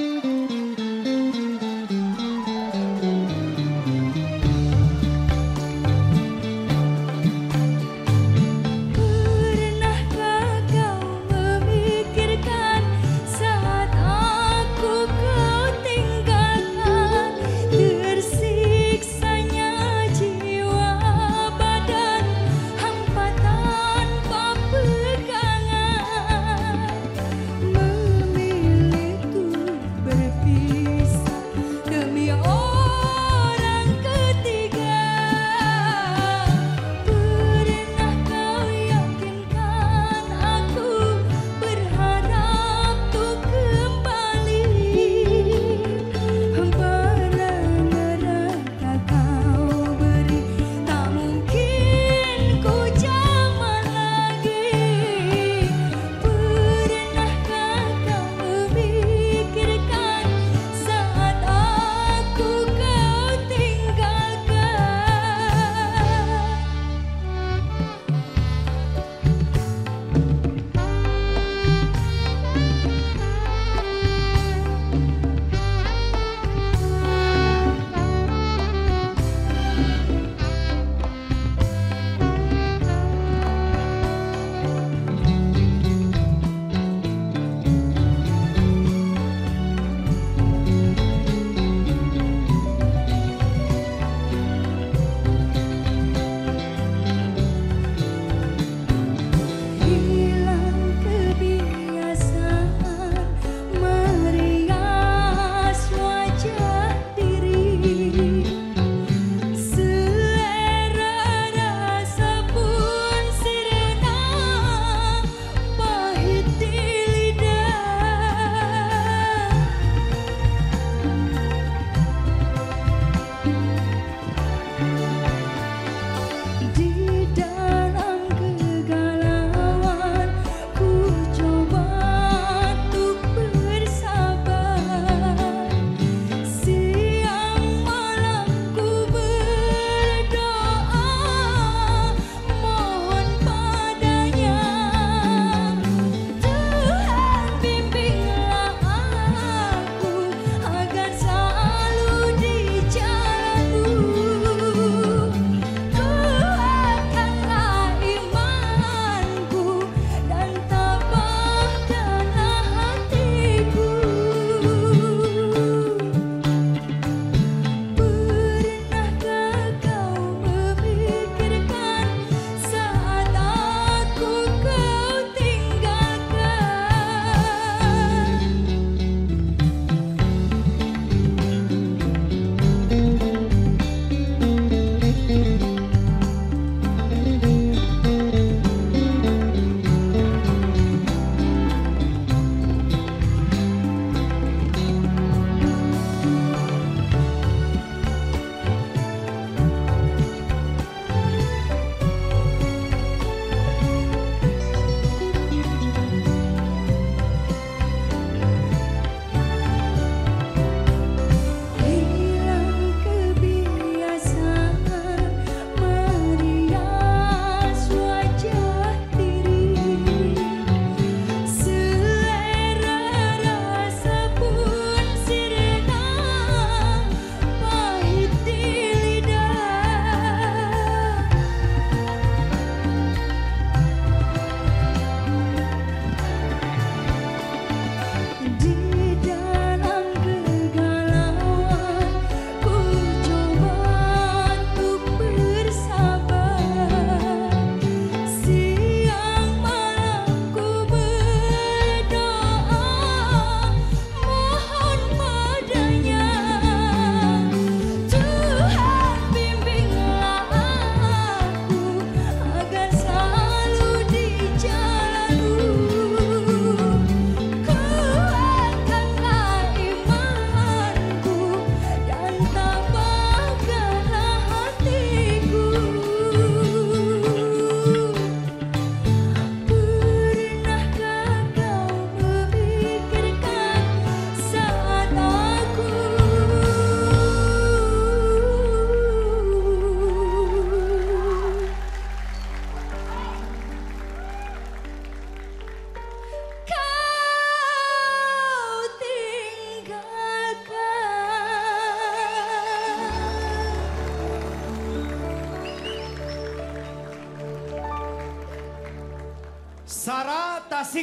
Música Sara Tasik.